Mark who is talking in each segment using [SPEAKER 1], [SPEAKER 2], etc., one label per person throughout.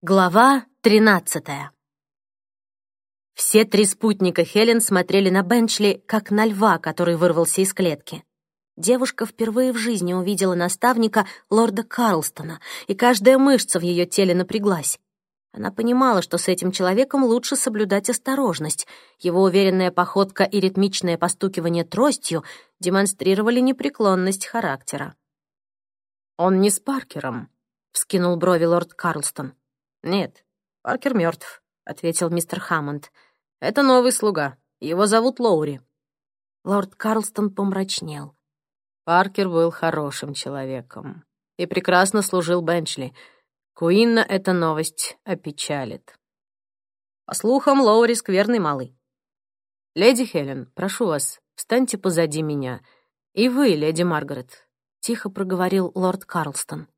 [SPEAKER 1] Глава тринадцатая. Все три спутника Хелен смотрели на Бенчли, как на льва, который вырвался из клетки. Девушка впервые в жизни увидела наставника лорда Карлстона, и каждая мышца в ее теле напряглась. Она понимала, что с этим человеком лучше соблюдать осторожность. Его уверенная походка и ритмичное постукивание тростью демонстрировали непреклонность характера. «Он не с Паркером», — вскинул брови лорд Карлстон. «Нет, Паркер мертв», — ответил мистер Хаммонд. «Это новый слуга. Его зовут Лоури». Лорд Карлстон помрачнел. Паркер был хорошим человеком и прекрасно служил Бенчли. Куинна эта новость опечалит. По слухам, Лоури скверный малый. «Леди Хелен, прошу вас, встаньте позади меня. И вы, леди Маргарет», — тихо проговорил лорд Карлстон.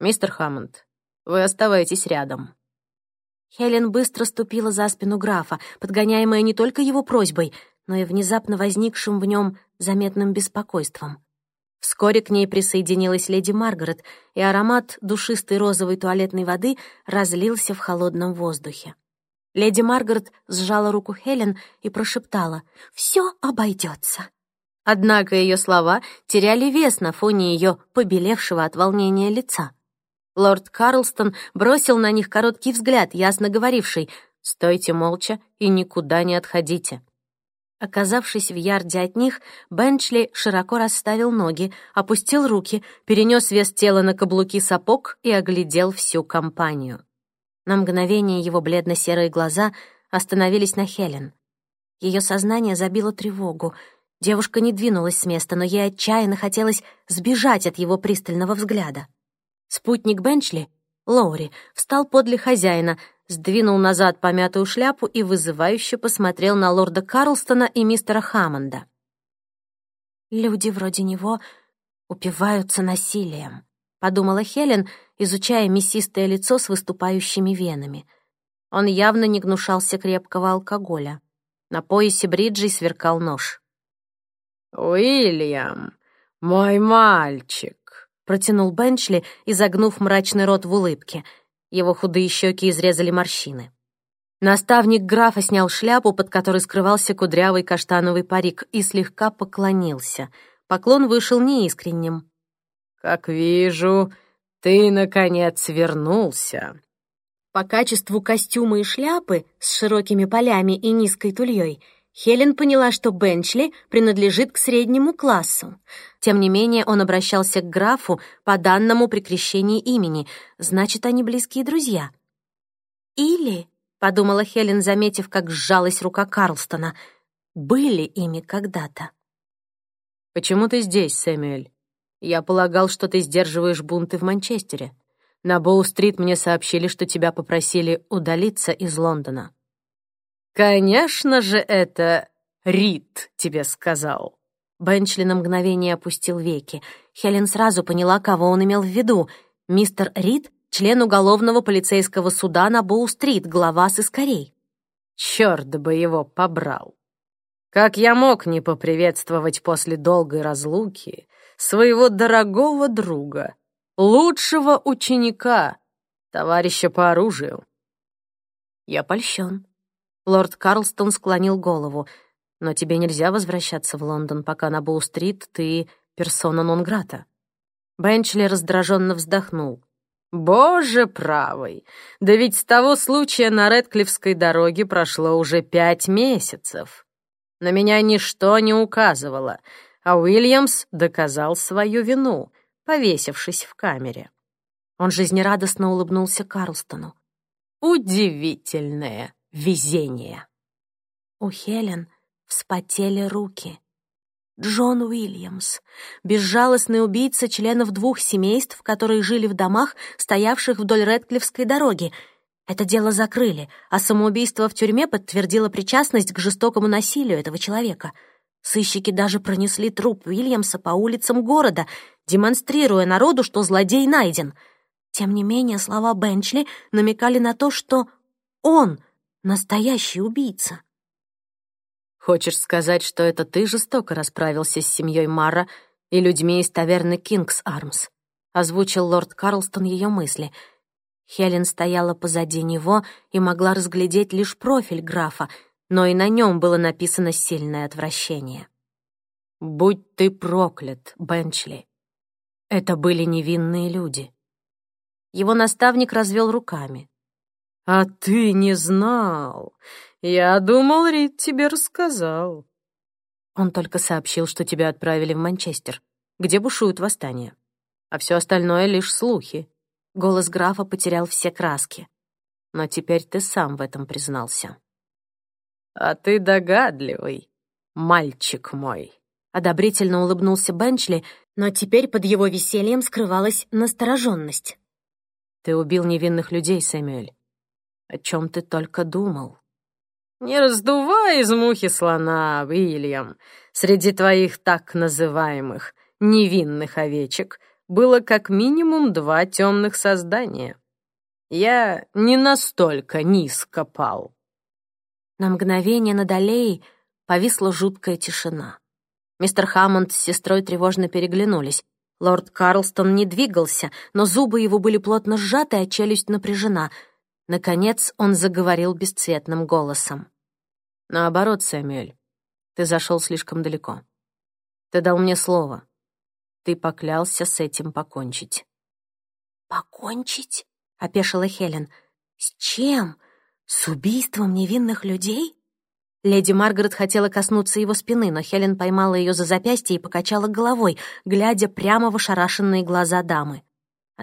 [SPEAKER 1] «Мистер Хаммонд, вы оставайтесь рядом». Хелен быстро ступила за спину графа, подгоняемая не только его просьбой, но и внезапно возникшим в нем заметным беспокойством. Вскоре к ней присоединилась леди Маргарет, и аромат душистой розовой туалетной воды разлился в холодном воздухе. Леди Маргарет сжала руку Хелен и прошептала «Все обойдется». Однако ее слова теряли вес на фоне ее побелевшего от волнения лица. Лорд Карлстон бросил на них короткий взгляд, ясно говоривший «Стойте молча и никуда не отходите». Оказавшись в ярде от них, Бенчли широко расставил ноги, опустил руки, перенес вес тела на каблуки сапог и оглядел всю компанию. На мгновение его бледно-серые глаза остановились на Хелен. Ее сознание забило тревогу. Девушка не двинулась с места, но ей отчаянно хотелось сбежать от его пристального взгляда. Спутник Бенчли, Лоури, встал подле хозяина, сдвинул назад помятую шляпу и вызывающе посмотрел на лорда Карлстона и мистера Хаммонда. «Люди вроде него упиваются насилием», — подумала Хелен, изучая мясистое лицо с выступающими венами. Он явно не гнушался крепкого алкоголя. На поясе бриджей сверкал нож.
[SPEAKER 2] «Уильям, мой мальчик!»
[SPEAKER 1] Протянул Бенчли, изогнув мрачный рот в улыбке. Его худые щеки изрезали морщины. Наставник графа снял шляпу, под которой скрывался кудрявый каштановый парик, и слегка поклонился. Поклон вышел неискренним.
[SPEAKER 2] «Как вижу, ты, наконец, вернулся».
[SPEAKER 1] По качеству костюма и шляпы с широкими полями и низкой тульей Хелен поняла, что Бенчли принадлежит к среднему классу. Тем не менее, он обращался к графу по данному при крещении имени, значит, они близкие друзья. «Или», — подумала Хелен, заметив, как сжалась рука Карлстона, «были ими когда-то».
[SPEAKER 2] «Почему ты здесь, Сэмюэль? Я полагал, что ты сдерживаешь бунты в Манчестере. На Боу-стрит мне сообщили, что тебя попросили удалиться из Лондона». «Конечно же это Рид тебе сказал».
[SPEAKER 1] Бенчли на мгновение опустил веки. Хелен сразу поняла, кого он имел в виду. Мистер Рид — член уголовного полицейского суда на Боу-стрит, глава сыскарей.
[SPEAKER 2] Черт бы его побрал. Как я мог не поприветствовать после долгой разлуки своего дорогого друга, лучшего ученика, товарища по оружию?
[SPEAKER 1] Я польщен. Лорд Карлстон склонил голову. «Но тебе нельзя возвращаться в Лондон, пока на Боу-стрит ты персона нон-грата». Бенчли раздраженно вздохнул.
[SPEAKER 2] «Боже правый! Да ведь с того случая на Редклифской дороге прошло уже пять месяцев. На меня ничто не указывало, а Уильямс доказал свою вину, повесившись в камере».
[SPEAKER 1] Он жизнерадостно улыбнулся Карлстону.
[SPEAKER 2] «Удивительное везение.
[SPEAKER 1] У Хелен вспотели руки. Джон Уильямс, безжалостный убийца членов двух семейств, которые жили в домах, стоявших вдоль Редклифской дороги. Это дело закрыли, а самоубийство в тюрьме подтвердило причастность к жестокому насилию этого человека. Сыщики даже пронесли труп Уильямса по улицам города, демонстрируя народу, что злодей найден. Тем не менее, слова Бенчли намекали на то, что он — Настоящий убийца.
[SPEAKER 2] Хочешь сказать, что это ты жестоко расправился с семьей Мара и людьми из таверны Кингс Армс? Озвучил лорд Карлстон ее мысли.
[SPEAKER 1] Хелен стояла позади него и могла разглядеть лишь профиль графа, но и на нем было написано сильное отвращение. «Будь ты проклят, Бенчли!» Это были невинные люди. Его наставник развел руками. «А ты не знал. Я думал, Рид тебе рассказал». Он только сообщил, что тебя отправили в Манчестер, где бушуют восстания. А все остальное — лишь слухи. Голос графа потерял все краски. Но теперь ты сам в этом признался. «А ты догадливый, мальчик мой», — одобрительно улыбнулся Бенчли, но теперь под его весельем скрывалась настороженность. «Ты убил невинных людей, Сэмюэль. О чем ты только думал?» «Не раздувай из мухи слона, Уильям. Среди твоих так называемых невинных овечек — было как минимум два темных создания. Я не настолько низко пал. На мгновение над аллеей повисла жуткая тишина. Мистер Хаммонд с сестрой тревожно переглянулись. Лорд Карлстон не двигался, но зубы его были плотно сжаты, а челюсть напряжена. Наконец он заговорил бесцветным голосом. «Наоборот, Сэмюэль, ты зашел слишком далеко. Ты дал мне слово. Ты поклялся с этим покончить». «Покончить?» — опешила Хелен. «С чем? С убийством невинных людей?» Леди Маргарет хотела коснуться его спины, но Хелен поймала ее за запястье и покачала головой, глядя прямо в ошарашенные глаза дамы.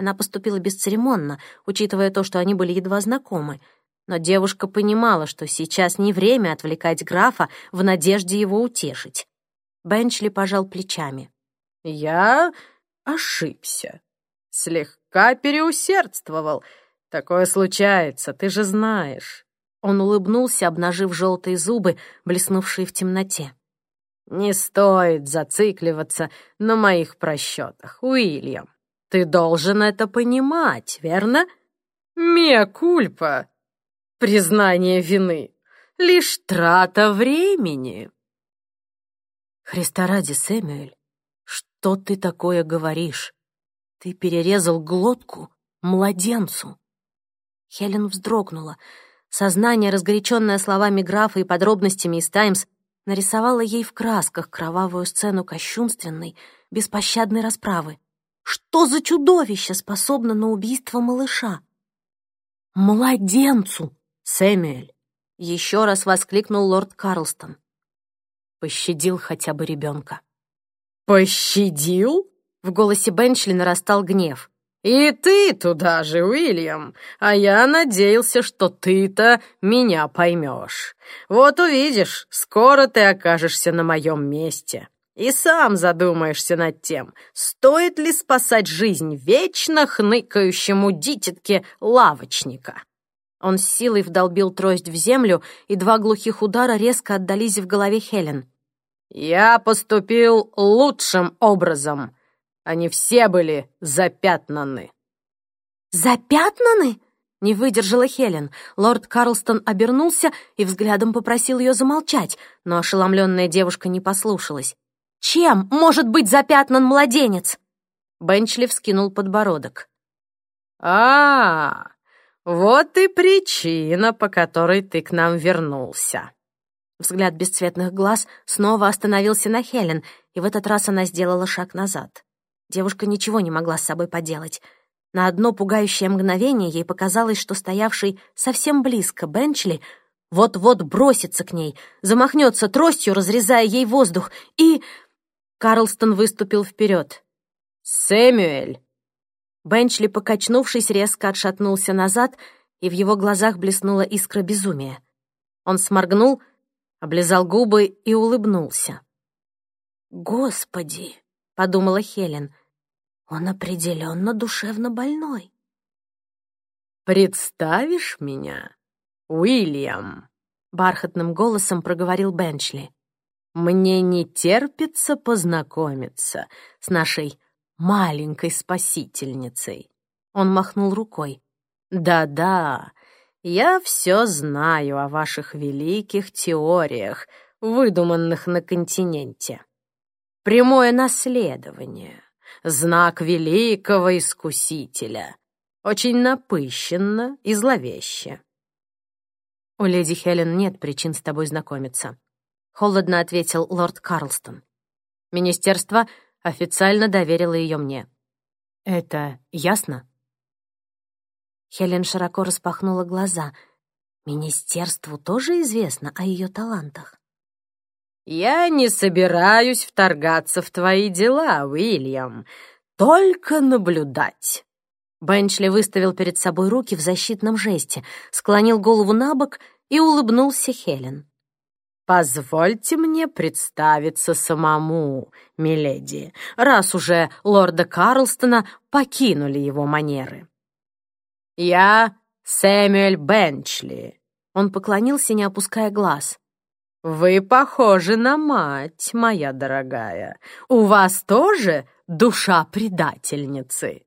[SPEAKER 1] Она поступила бесцеремонно, учитывая то, что они были едва знакомы. Но девушка понимала, что сейчас не время отвлекать графа в надежде его утешить. Бенчли пожал плечами. Я ошибся. Слегка переусердствовал. Такое случается, ты же знаешь. Он улыбнулся, обнажив желтые зубы, блеснувшие в темноте. «Не стоит зацикливаться на моих просчетах, Уильям. Ты должен это понимать, верно? Мия кульпа. Признание вины. Лишь трата времени». «Христа ради, Сэмюэль, что ты такое говоришь? Ты перерезал глотку младенцу. Хелен вздрогнула. Сознание, разгоряченное словами графа и подробностями из «Таймс», нарисовало ей в красках кровавую сцену кощунственной, беспощадной расправы. Что за чудовище способно на убийство малыша? «Младенцу, Сэмюэль!» — еще раз воскликнул лорд Карлстон. Пощадил хотя бы ребенка. «Пощадил?» — в голосе Бенчли нарастал гнев. «И ты туда же, Уильям, а я надеялся, что ты-то меня поймешь. Вот увидишь, скоро ты окажешься на моем месте и сам задумаешься над тем, стоит ли спасать жизнь вечно хныкающему дитятке лавочника». Он с силой вдолбил трость в землю, и два глухих удара резко отдались в голове Хелен. Я поступил лучшим образом. Они все были запятнаны. Запятнаны? Не выдержала Хелен. Лорд Карлстон обернулся и взглядом попросил ее замолчать, но ошеломленная девушка не послушалась. «Чем может быть запятнан младенец?» Бенчли вскинул подбородок. «А, вот и причина, по которой ты к нам вернулся», Взгляд бесцветных глаз снова остановился на Хелен, и в этот раз она сделала шаг назад. Девушка ничего не могла с собой поделать. На одно пугающее мгновение ей показалось, что стоявший совсем близко Бенчли вот-вот бросится к ней, замахнется тростью, разрезая ей воздух, и... Карлстон выступил вперед. «Сэмюэль!» Бенчли, покачнувшись, резко отшатнулся назад, и в его глазах блеснула искра безумия. Он сморгнул — облизал губы и улыбнулся. «Господи!» — подумала Хелен. «Он определенно душевно больной». «Представишь меня, Уильям?» — бархатным голосом проговорил Бенчли. «Мне не терпится познакомиться с нашей маленькой спасительницей». Он махнул рукой. «Да-да, я все знаю о ваших великих теориях, выдуманных на континенте. Прямое наследование, знак великого искусителя.
[SPEAKER 2] Очень напыщенно и зловеще. «У леди Хелен нет причин с тобой знакомиться», — холодно ответил лорд Карлстон. «Министерство официально доверило ее мне. Это ясно?»
[SPEAKER 1] Хелен широко распахнула глаза. Министерству тоже известно о ее талантах.
[SPEAKER 2] «Я не собираюсь вторгаться в твои дела, Уильям, только наблюдать». Бенчли выставил перед собой руки в защитном жесте, склонил голову на бок и улыбнулся Хелен. «Позвольте мне представиться самому, миледи, раз уже лорда Карлстона покинули его манеры. Я Сэмюэль Бенчли». Он поклонился, не опуская глаз. «Вы похожи на мать, моя дорогая. У вас тоже душа предательницы?»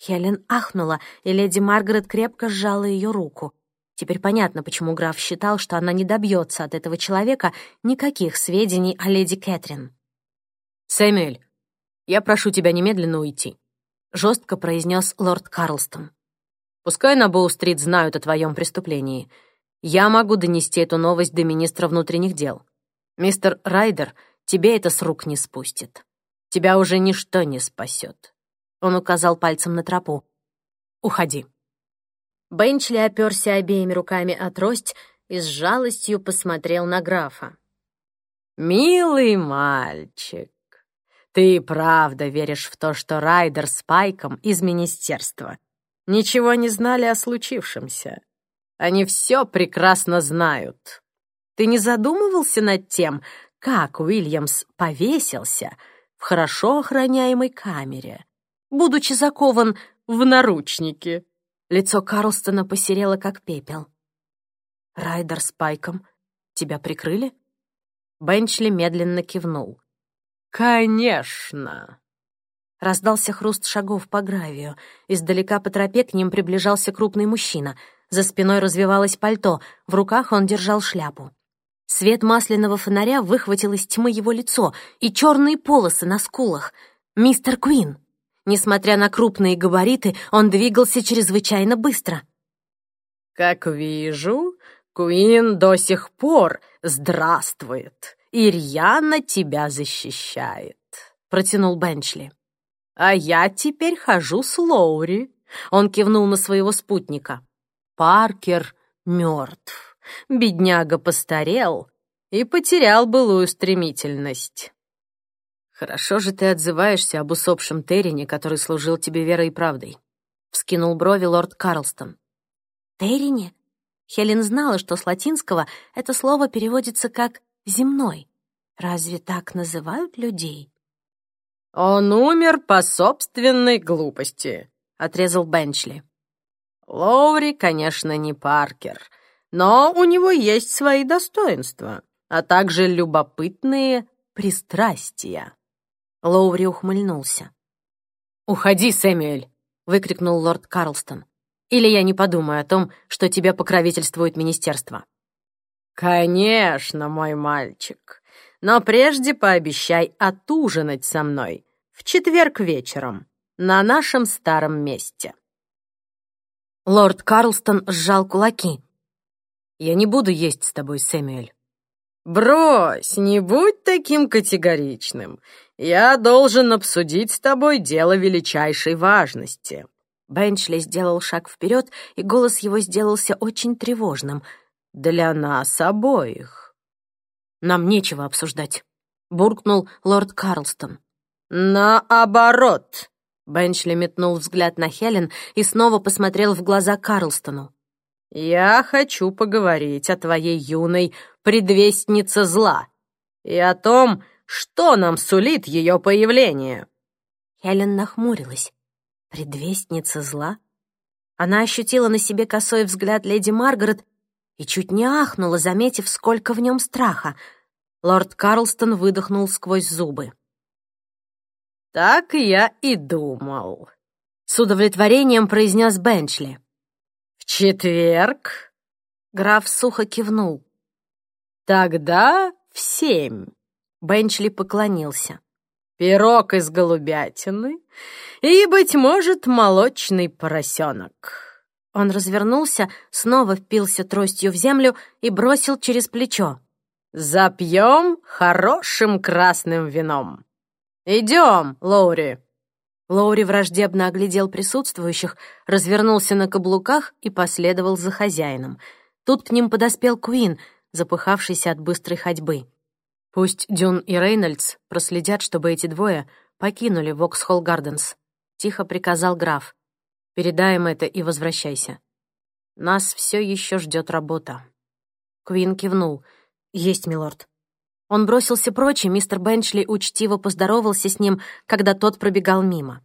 [SPEAKER 1] Хелен ахнула, и леди Маргарет крепко сжала ее руку. Теперь понятно, почему граф считал, что она не добьется от этого человека никаких сведений о леди Кэтрин.
[SPEAKER 2] «Сэмюэль, я прошу тебя немедленно уйти», — жестко произнес лорд Карлстон. «Пускай на Боу-стрит знают о твоем преступлении. Я могу донести эту новость до министра внутренних дел. Мистер Райдер тебе это с рук не спустит. Тебя уже ничто не спасет. Он указал пальцем на тропу. «Уходи». Бенчли оперся обеими руками о трость и с жалостью посмотрел на графа. «Милый мальчик, ты правда веришь в то, что Райдер с Пайком из министерства ничего не знали о случившемся? Они все прекрасно знают. Ты не задумывался над тем, как Уильямс повесился в хорошо охраняемой камере, будучи закован в наручники. Лицо Карлстона посерело, как пепел. «Райдер с Пайком тебя прикрыли?» Бенчли медленно кивнул. «Конечно!» Раздался хруст шагов по гравию. Издалека по тропе к ним приближался крупный мужчина. За спиной развивалось пальто, в руках он держал шляпу. Свет масляного фонаря выхватил из тьмы его лицо и черные полосы на скулах. «Мистер Куин!» Несмотря на крупные габариты, он двигался чрезвычайно быстро. «Как вижу, Куин до сих пор здравствует и рьяно тебя защищает», — протянул Бенчли. «А я теперь хожу с Лоури», — он кивнул на своего спутника. «Паркер мертв. Бедняга постарел и потерял былую стремительность». «Хорошо же ты отзываешься об усопшем Террине, который служил тебе верой и правдой», — вскинул брови лорд Карлстон.
[SPEAKER 1] «Террине?» Хелен знала, что с латинского это слово переводится как «земной». Разве так называют людей?
[SPEAKER 2] «Он умер по собственной глупости», — отрезал Бенчли. «Лоури, конечно, не Паркер, но у него есть свои достоинства, а также любопытные пристрастия».
[SPEAKER 1] Лоури ухмыльнулся.
[SPEAKER 2] «Уходи, Сэмюэль!» — выкрикнул лорд Карлстон. «Или я не подумаю о том, что тебя покровительствует министерство». «Конечно, мой мальчик. Но прежде пообещай отужинать со мной в четверг вечером на нашем старом месте».
[SPEAKER 1] Лорд Карлстон сжал кулаки.
[SPEAKER 2] «Я не буду есть с тобой, Сэмюэль». «Брось, не будь таким категоричным. Я должен обсудить с тобой дело величайшей важности».
[SPEAKER 1] Бенчли сделал шаг вперед, и голос его сделался очень тревожным.
[SPEAKER 2] «Для нас обоих».
[SPEAKER 1] «Нам нечего обсуждать», — буркнул лорд Карлстон.
[SPEAKER 2] «Наоборот!»
[SPEAKER 1] Бенчли метнул взгляд на Хелен и снова посмотрел в глаза Карлстону.
[SPEAKER 2] «Я хочу поговорить о твоей юной предвестнице зла и о том, что нам сулит ее появление?»
[SPEAKER 1] Хелен нахмурилась. «Предвестница зла?» Она ощутила на себе косой взгляд леди Маргарет и чуть не ахнула, заметив, сколько в нем страха. Лорд Карлстон выдохнул сквозь зубы.
[SPEAKER 2] «Так я и думал», —
[SPEAKER 1] с удовлетворением произнес Бенчли.
[SPEAKER 2] «В четверг?»
[SPEAKER 1] Граф сухо кивнул.
[SPEAKER 2] «Тогда в семь».
[SPEAKER 1] Бенчли поклонился.
[SPEAKER 2] пирог из голубятины и, быть может, молочный поросенок».
[SPEAKER 1] Он развернулся, снова впился тростью в землю и бросил через плечо.
[SPEAKER 2] «Запьем хорошим красным вином. Идем, Лоури!»
[SPEAKER 1] Лоури враждебно оглядел присутствующих, развернулся на каблуках и последовал за хозяином. Тут к ним подоспел Куин, запыхавшийся от быстрой ходьбы.
[SPEAKER 2] «Пусть Дюн и Рейнольдс проследят, чтобы эти двое покинули Воксхолл Гарденс», — тихо приказал граф. «Передай это и возвращайся. Нас все еще ждет работа».
[SPEAKER 1] Куин кивнул. «Есть, милорд». Он бросился прочь, и мистер Бенчли учтиво поздоровался с ним, когда тот пробегал мимо.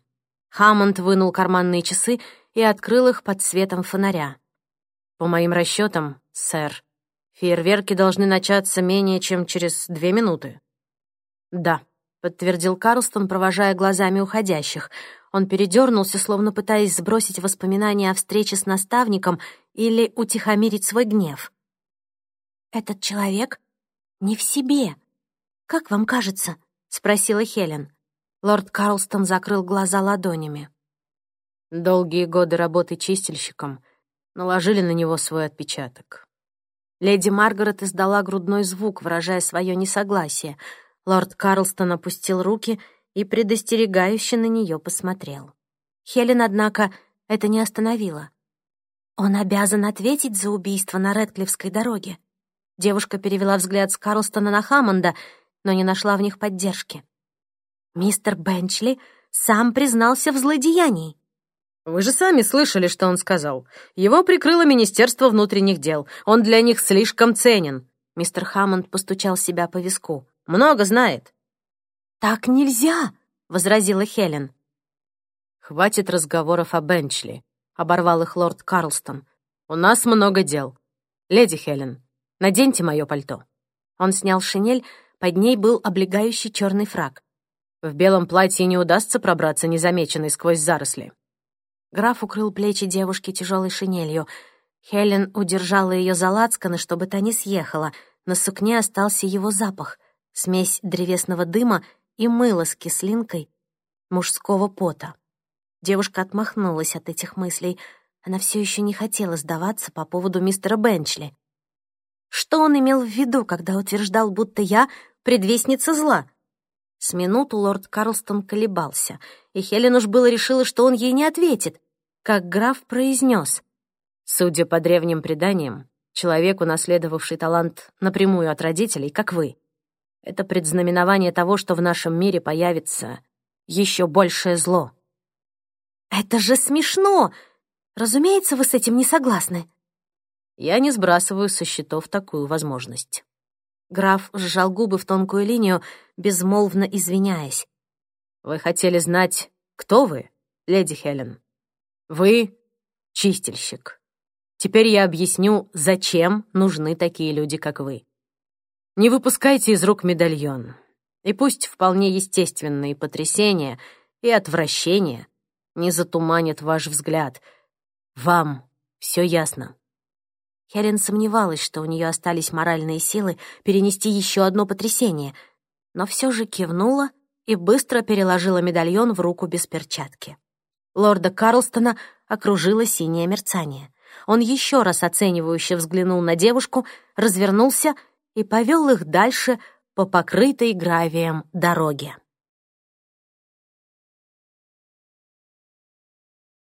[SPEAKER 1] Хаммонд вынул карманные часы и открыл их под светом фонаря.
[SPEAKER 2] «По моим расчетам, сэр, фейерверки должны начаться менее чем через две минуты».
[SPEAKER 1] «Да», — подтвердил Карлстон, провожая глазами уходящих. Он передернулся, словно пытаясь сбросить воспоминания о встрече с наставником или утихомирить свой гнев. «Этот человек не в себе. Как вам кажется?» — спросила Хелен. Лорд Карлстон закрыл глаза ладонями.
[SPEAKER 2] Долгие годы работы чистильщиком наложили на него свой отпечаток.
[SPEAKER 1] Леди Маргарет издала грудной звук, выражая свое несогласие. Лорд Карлстон опустил руки и предостерегающе на нее посмотрел. Хелен, однако, это не остановило. «Он обязан ответить за убийство на Редклифской дороге», Девушка перевела взгляд с Карлстона на Хаммонда, но не нашла в них поддержки. Мистер Бенчли сам признался в злодеянии.
[SPEAKER 2] «Вы же сами слышали, что он сказал. Его прикрыло Министерство внутренних дел. Он для них слишком ценен».
[SPEAKER 1] Мистер Хаммонд постучал себя по виску.
[SPEAKER 2] «Много знает».
[SPEAKER 1] «Так нельзя!» — возразила Хелен.
[SPEAKER 2] «Хватит разговоров о Бенчли», — оборвал их лорд Карлстон. «У нас много дел. Леди Хелен, Наденьте мое пальто».
[SPEAKER 1] Он снял шинель, под ней был облегающий черный фраг.
[SPEAKER 2] В белом платье не удастся пробраться незамеченной сквозь заросли.
[SPEAKER 1] Граф укрыл плечи девушки тяжелой шинелью. Хелен удержала ее за лацканы, чтобы та не съехала. На сукне остался его запах — смесь древесного дыма и мыла с кислинкой мужского пота. Девушка отмахнулась от этих мыслей. Она все еще не хотела сдаваться по поводу мистера Бенчли. Что он имел в виду, когда утверждал, будто я предвестница зла? С минуту лорд Карлстон колебался, и Хелен уж было решила, что он ей не ответит, как граф произнес.
[SPEAKER 2] «Судя по древним преданиям, человек, унаследовавший талант напрямую от родителей, как вы, это предзнаменование того, что в нашем мире появится еще большее зло».
[SPEAKER 1] «Это же смешно! Разумеется, вы с этим не согласны»,
[SPEAKER 2] я не сбрасываю со счетов такую возможность.
[SPEAKER 1] Граф сжал губы в тонкую линию, безмолвно извиняясь.
[SPEAKER 2] «Вы хотели знать, кто вы, леди Хелен? Вы — чистильщик. Теперь я объясню, зачем нужны такие люди, как вы. Не выпускайте из рук медальон, и пусть вполне естественные потрясения и отвращения не затуманят ваш взгляд. Вам все ясно».
[SPEAKER 1] Хелен сомневалась, что у нее остались моральные силы перенести еще одно потрясение, но все же кивнула и быстро переложила медальон в руку без перчатки. Лорда Карлстона окружило синее мерцание. Он еще раз оценивающе взглянул на девушку, развернулся и повел их дальше по покрытой гравием дороге.